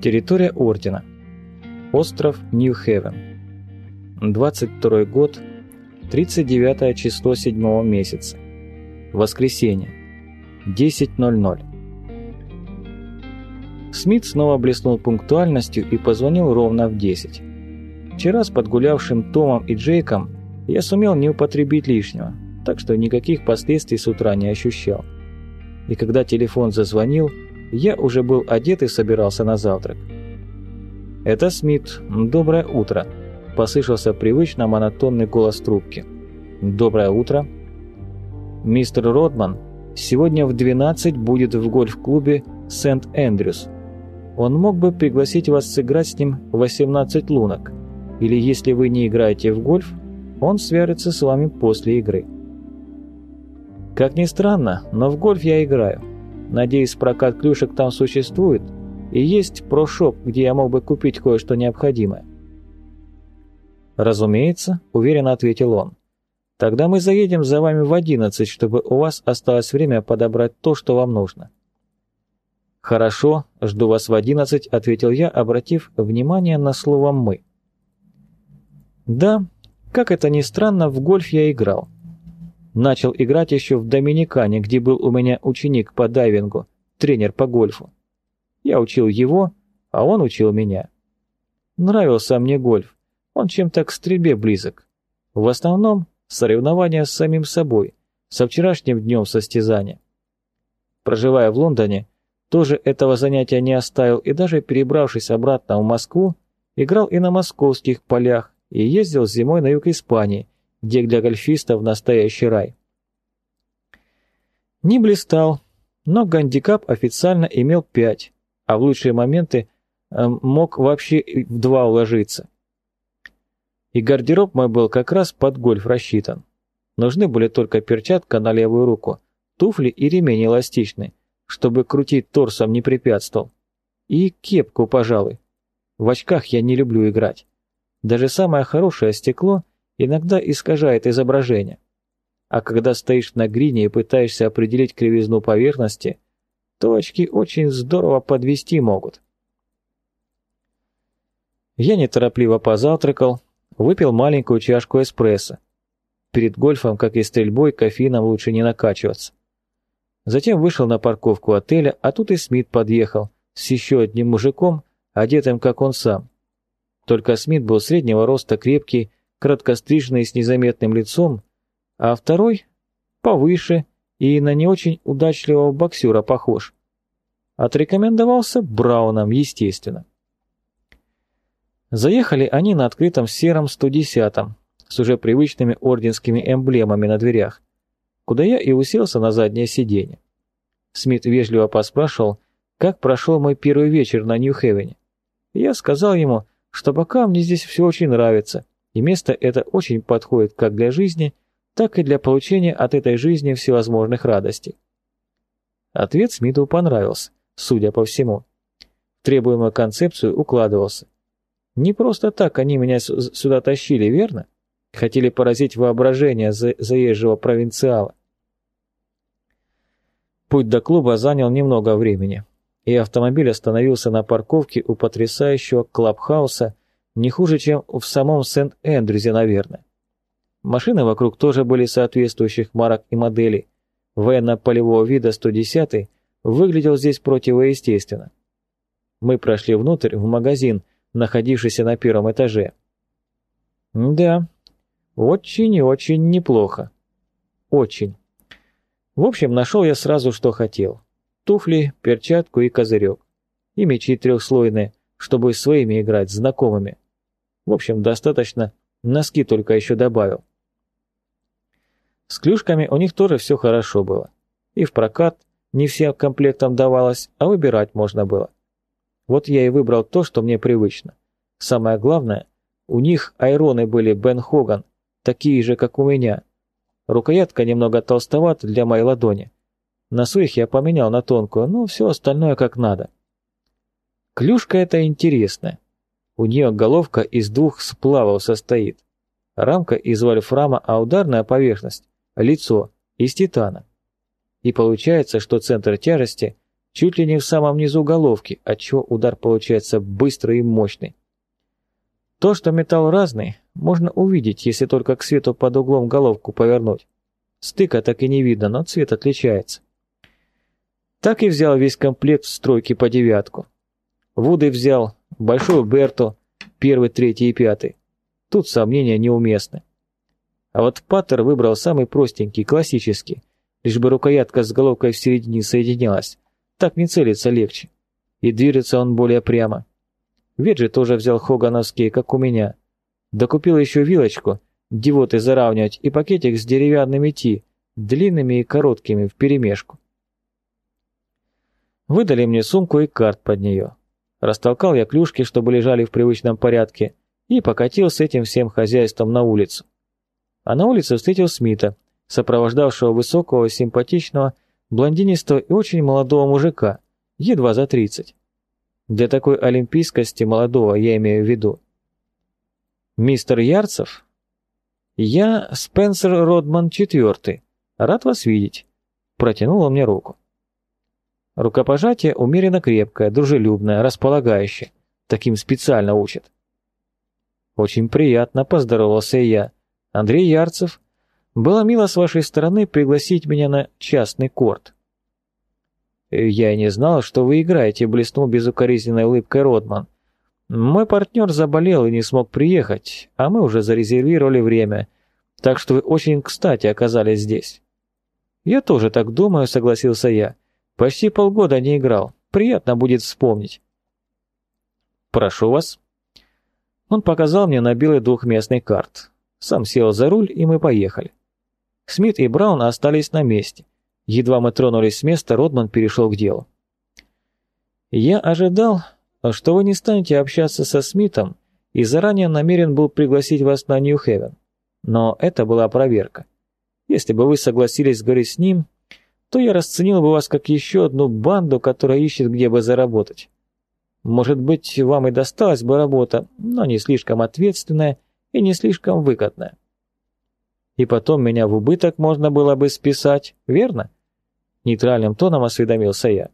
Территория Ордена. Остров Нью-Хевен. 22 год, 39 число 7 месяца. Воскресенье. 10.00. Смит снова блеснул пунктуальностью и позвонил ровно в 10. Вчера с подгулявшим Томом и Джейком я сумел не употребить лишнего, так что никаких последствий с утра не ощущал. И когда телефон зазвонил, я уже был одет и собирался на завтрак. «Это Смит. Доброе утро», – послышался привычно монотонный голос трубки. «Доброе утро». «Мистер Родман сегодня в 12 будет в гольф-клубе Сент-Эндрюс. Он мог бы пригласить вас сыграть с ним 18 лунок, или если вы не играете в гольф, он свяжется с вами после игры». Как ни странно, но в гольф я играю. Надеюсь, прокат клюшек там существует, и есть прошоп, где я мог бы купить кое-что необходимое. «Разумеется», — уверенно ответил он. «Тогда мы заедем за вами в одиннадцать, чтобы у вас осталось время подобрать то, что вам нужно». «Хорошо, жду вас в одиннадцать», — ответил я, обратив внимание на слово «мы». Да, как это ни странно, в гольф я играл. Начал играть еще в Доминикане, где был у меня ученик по дайвингу, тренер по гольфу. Я учил его, а он учил меня. Нравился мне гольф, он чем-то к стрельбе близок. В основном соревнования с самим собой, со вчерашним днем состязания. Проживая в Лондоне, тоже этого занятия не оставил и даже перебравшись обратно в Москву, играл и на московских полях и ездил зимой на юг Испании, где для гольфистов настоящий рай. Не блистал, но гандикап официально имел 5, а в лучшие моменты э, мог вообще в 2 уложиться. И гардероб мой был как раз под гольф рассчитан. Нужны были только перчатка на левую руку, туфли и ремень эластичный, чтобы крутить торсом не препятствовал. И кепку, пожалуй. В очках я не люблю играть. Даже самое хорошее стекло иногда искажает изображение. А когда стоишь на грине и пытаешься определить кривизну поверхности, то очки очень здорово подвести могут. Я неторопливо позавтракал, выпил маленькую чашку эспрессо. Перед гольфом, как и стрельбой, кофеином лучше не накачиваться. Затем вышел на парковку отеля, а тут и Смит подъехал с еще одним мужиком, одетым как он сам. Только Смит был среднего роста, крепкий, краткостриженный с незаметным лицом, а второй повыше и на не очень удачливого боксера похож. Отрекомендовался Брауном, естественно. Заехали они на открытом сером 110-м, с уже привычными орденскими эмблемами на дверях, куда я и уселся на заднее сиденье. Смит вежливо поспрашивал, как прошел мой первый вечер на Нью-Хевене. Я сказал ему, что пока мне здесь все очень нравится, и место это очень подходит как для жизни, так и для получения от этой жизни всевозможных радостей. Ответ Смиту понравился, судя по всему. В требуемую концепцию укладывался. Не просто так они меня сюда тащили, верно? Хотели поразить воображение за заезжего провинциала. Путь до клуба занял немного времени, и автомобиль остановился на парковке у потрясающего клабхауса не хуже, чем в самом Сент-Эндрюзе, наверное. Машины вокруг тоже были соответствующих марок и моделей. Военно-полевого вида 110 выглядел здесь противоестественно. Мы прошли внутрь, в магазин, находившийся на первом этаже. Да, очень и очень неплохо. Очень. В общем, нашел я сразу, что хотел. Туфли, перчатку и козырек. И мечи трехслойные, чтобы своими играть, знакомыми. В общем, достаточно, носки только еще добавил. С клюшками у них тоже все хорошо было. И в прокат не всем комплектом давалось, а выбирать можно было. Вот я и выбрал то, что мне привычно. Самое главное, у них айроны были Бен Хоган, такие же, как у меня. Рукоятка немного толстовата для моей ладони. Носу их я поменял на тонкую, но все остальное как надо. Клюшка эта интересная. У нее головка из двух сплавов состоит. Рамка из вольфрама, а ударная поверхность – лицо из титана. И получается, что центр тяжести чуть ли не в самом низу головки, отчего удар получается быстрый и мощный. То, что металл разный, можно увидеть, если только к свету под углом головку повернуть. Стыка так и не видно, но цвет отличается. Так и взял весь комплект в стройке по девятку. Вуды взял, большую Берту, первый, третий и пятый. Тут сомнения неуместны. А вот Паттер выбрал самый простенький, классический, лишь бы рукоятка с головкой в середине соединялась. Так не целиться легче. И движется он более прямо. Веджи тоже взял хогановские, как у меня. Докупил еще вилочку, дивоты заравнивать, и пакетик с деревянными ти, длинными и короткими, вперемешку. Выдали мне сумку и карт под нее. Растолкал я клюшки, чтобы лежали в привычном порядке, и покатил с этим всем хозяйством на улицу. А на улице встретил Смита, сопровождавшего высокого, симпатичного, блондинистого и очень молодого мужика, едва за тридцать. Для такой олимпийскости молодого я имею в виду. «Мистер Ярцев?» «Я Спенсер Родман IV. Рад вас видеть». Протянул мне руку. Рукопожатие умеренно крепкое, дружелюбное, располагающее. Таким специально учат. Очень приятно, поздоровался я. Андрей Ярцев. Было мило с вашей стороны пригласить меня на частный корт. Я и не знал, что вы играете, блеснул безукоризненной улыбкой Родман. Мой партнер заболел и не смог приехать, а мы уже зарезервировали время, так что вы очень кстати оказались здесь. Я тоже так думаю, согласился я. Почти полгода не играл. Приятно будет вспомнить. Прошу вас. Он показал мне на белый двухместный карт. Сам сел за руль, и мы поехали. Смит и Браун остались на месте. Едва мы тронулись с места, Родман перешел к делу. «Я ожидал, что вы не станете общаться со Смитом и заранее намерен был пригласить вас на Нью-Хевен. Но это была проверка. Если бы вы согласились говорить с ним, то я расценил бы вас как еще одну банду, которая ищет, где бы заработать. Может быть, вам и досталась бы работа, но не слишком ответственная и не слишком выгодная. И потом меня в убыток можно было бы списать, верно? Нейтральным тоном осведомился я.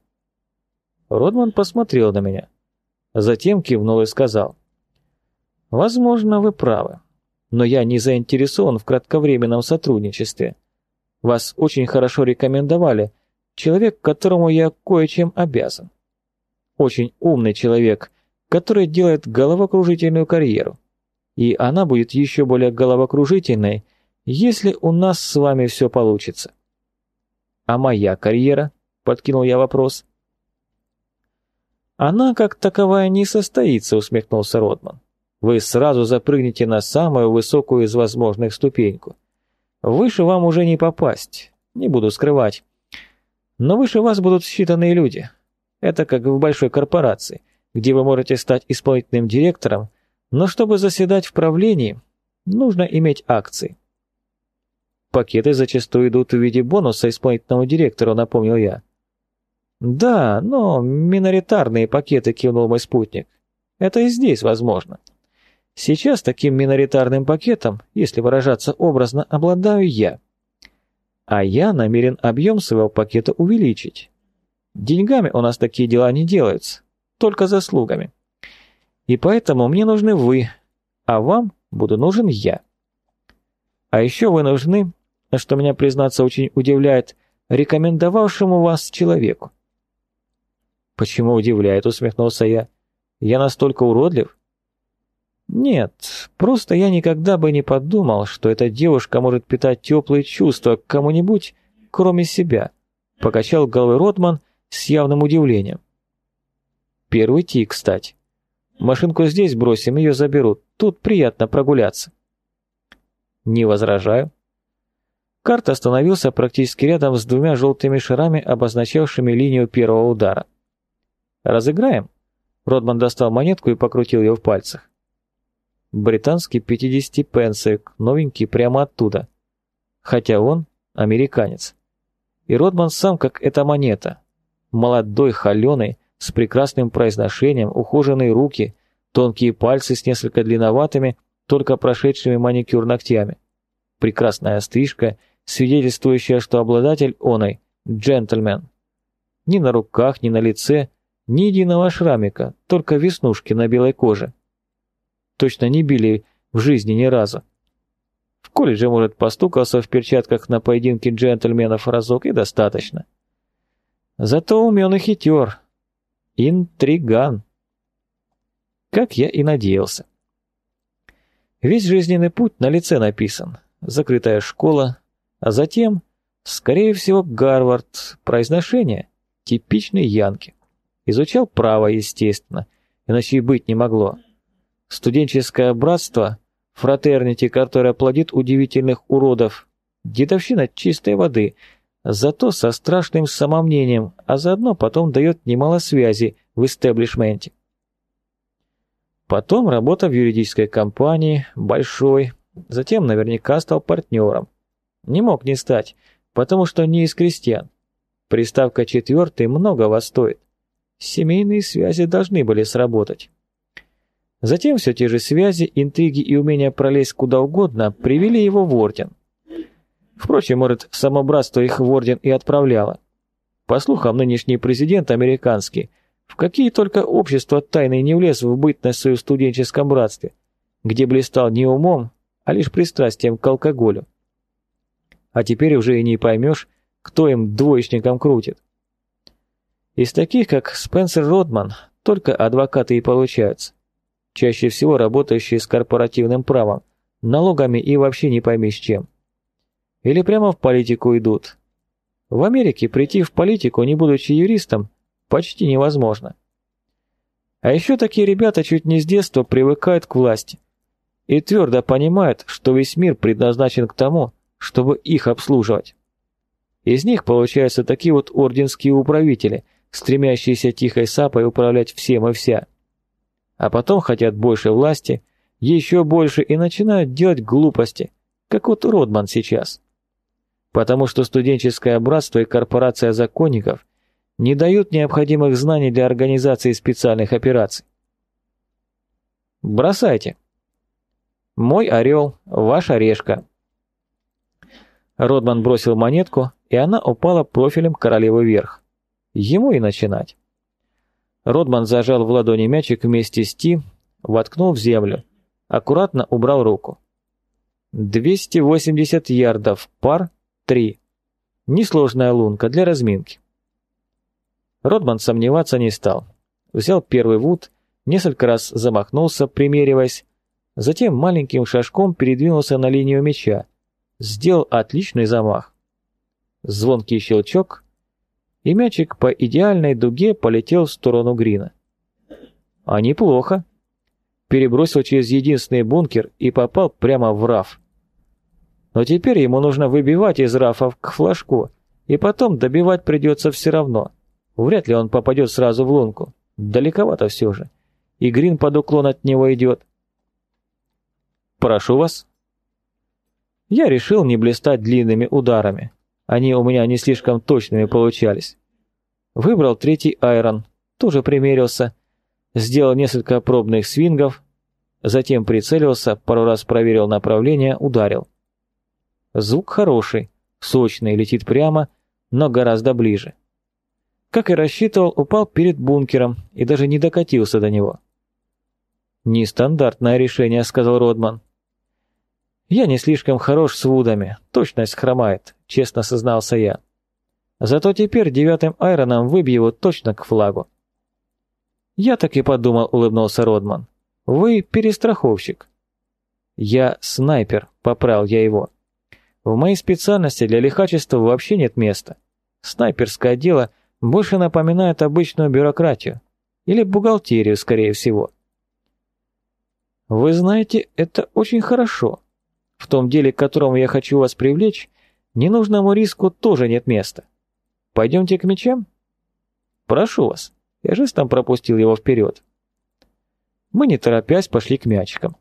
Родман посмотрел на меня. Затем кивнул и сказал. «Возможно, вы правы, но я не заинтересован в кратковременном сотрудничестве. Вас очень хорошо рекомендовали. Человек, которому я кое-чем обязан. Очень умный человек, который делает головокружительную карьеру. И она будет еще более головокружительной, если у нас с вами все получится. А моя карьера? Подкинул я вопрос. Она как таковая не состоится, усмехнулся Ротман. Вы сразу запрыгнете на самую высокую из возможных ступеньку. Выше вам уже не попасть, не буду скрывать. Но выше вас будут считанные люди. Это как в большой корпорации, где вы можете стать исполнительным директором, но чтобы заседать в правлении, нужно иметь акции. Пакеты зачастую идут в виде бонуса исполнительному директору, напомнил я. Да, но миноритарные пакеты, кивнул мой спутник. Это и здесь возможно. Сейчас таким миноритарным пакетом, если выражаться образно, обладаю я. А я намерен объем своего пакета увеличить. Деньгами у нас такие дела не делаются, только заслугами. И поэтому мне нужны вы, а вам буду нужен я. А еще вы нужны, что меня, признаться, очень удивляет, рекомендовавшему вас человеку. «Почему удивляет?» — усмехнулся я. «Я настолько уродлив?» Нет, просто я никогда бы не подумал, что эта девушка может питать теплые чувства к кому-нибудь, кроме себя, покачал головой Ротман с явным удивлением. Первый ти, кстати. Машинку здесь бросим, ее заберут. Тут приятно прогуляться. Не возражаю. Карта остановился практически рядом с двумя желтыми шарами, обозначавшими линию первого удара. «Разыграем?» Родман достал монетку и покрутил ее в пальцах. Британский 50 пенсик, новенький прямо оттуда. Хотя он американец. И Родман сам как эта монета. Молодой, холеный, с прекрасным произношением, ухоженные руки, тонкие пальцы с несколько длинноватыми, только прошедшими маникюр ногтями. Прекрасная стрижка, свидетельствующая, что обладатель оной – джентльмен. Ни на руках, ни на лице, ни единого шрамика, только веснушки на белой коже. Точно не били в жизни ни разу. В колледже, может, постукался в перчатках на поединке джентльменов разок и достаточно. Зато умен и хитер. Интриган. Как я и надеялся. Весь жизненный путь на лице написан. Закрытая школа, а затем, скорее всего, Гарвард. Произношение – типичный Янки. Изучал право, естественно, иначе и быть не могло. Студенческое братство, фратернити, которое плодит удивительных уродов, дедовщина чистой воды, зато со страшным самомнением, а заодно потом дает немало связи в истеблишменте. Потом работа в юридической компании, большой, затем наверняка стал партнером. Не мог не стать, потому что не из крестьян. Приставка четвертый многого стоит. Семейные связи должны были сработать. Затем все те же связи, интриги и умения пролезть куда угодно привели его в орден. Впрочем, может, само братство их в орден и отправляло. По слухам, нынешний президент американский – в какие только общества тайны не влез в бытность свою студенческом братстве, где блистал не умом, а лишь пристрастием к алкоголю. А теперь уже и не поймешь, кто им двоечником крутит. Из таких, как Спенсер Родман, только адвокаты и получаются. Чаще всего работающие с корпоративным правом, налогами и вообще не пойми с чем. Или прямо в политику идут. В Америке прийти в политику, не будучи юристом, почти невозможно. А еще такие ребята чуть не с детства привыкают к власти и твердо понимают, что весь мир предназначен к тому, чтобы их обслуживать. Из них получаются такие вот орденские управители, стремящиеся тихой сапой управлять всем и вся. А потом хотят больше власти, еще больше и начинают делать глупости, как вот Родман сейчас. Потому что студенческое братство и корпорация законников не дают необходимых знаний для организации специальных операций. Бросайте. Мой орел, ваш орешка. Родман бросил монетку, и она упала профилем королевы вверх. Ему и начинать. Родман зажал в ладони мячик вместе с Ти, воткнул в землю, аккуратно убрал руку. 280 ярдов, пар 3. Несложная лунка для разминки. Родман сомневаться не стал. Взял первый вуд, несколько раз замахнулся, примериваясь, затем маленьким шажком передвинулся на линию мяча, сделал отличный замах. Звонкий щелчок, и мячик по идеальной дуге полетел в сторону грина. А неплохо. Перебросил через единственный бункер и попал прямо в раф. Но теперь ему нужно выбивать из рафа к флажку, и потом добивать придется все равно. Вряд ли он попадет сразу в лунку. Далековато все же. И Грин под уклон от него идет. «Прошу вас». Я решил не блистать длинными ударами. Они у меня не слишком точными получались. Выбрал третий айрон, тоже примерился, сделал несколько пробных свингов, затем прицелился, пару раз проверил направление, ударил. Звук хороший, сочный, летит прямо, но гораздо ближе как и рассчитывал, упал перед бункером и даже не докатился до него. «Нестандартное решение», — сказал Родман. «Я не слишком хорош с вудами, точность хромает», — честно сознался я. «Зато теперь девятым айроном выбью его точно к флагу». «Я так и подумал», — улыбнулся Родман. «Вы перестраховщик». «Я снайпер», — поправил я его. «В моей специальности для лихачества вообще нет места. Снайперское дело — больше напоминает обычную бюрократию. Или бухгалтерию, скорее всего. Вы знаете, это очень хорошо. В том деле, к которому я хочу вас привлечь, ненужному риску тоже нет места. Пойдемте к мечам? Прошу вас. Я жестом пропустил его вперед. Мы, не торопясь, пошли к мячикам.